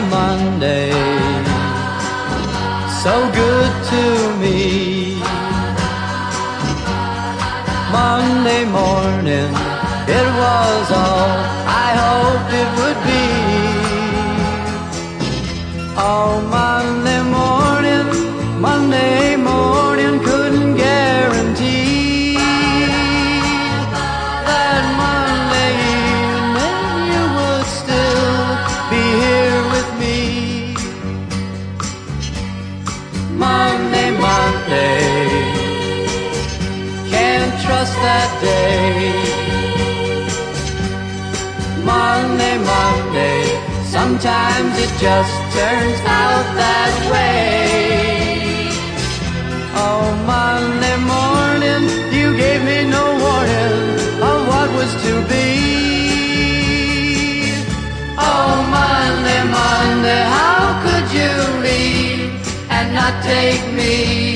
my Monday. So good to me. Monday morning, it was all I hoped. Can't that day. Monday, Monday, sometimes it just turns out that way. Oh, Monday morning, you gave me no warning of what was to be. Oh, Monday, Monday, how could you leave and not take me?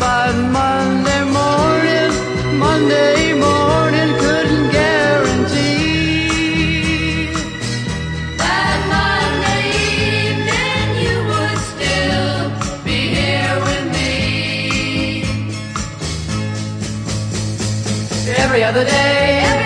But Monday morning, Monday morning couldn't guarantee That Monday evening you would still be here with me. every other day,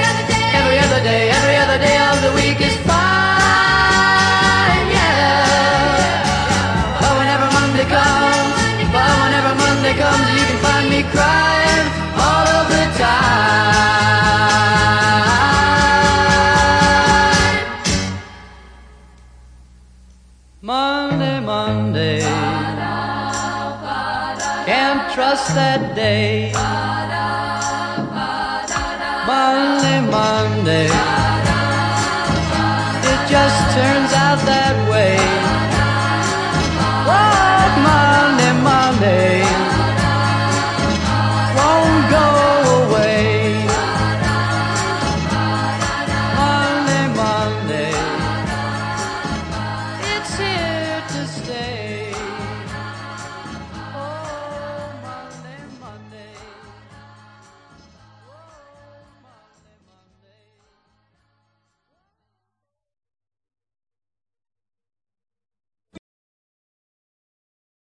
Monday, Monday, can't trust that day. Monday, Monday. It just turns out that way.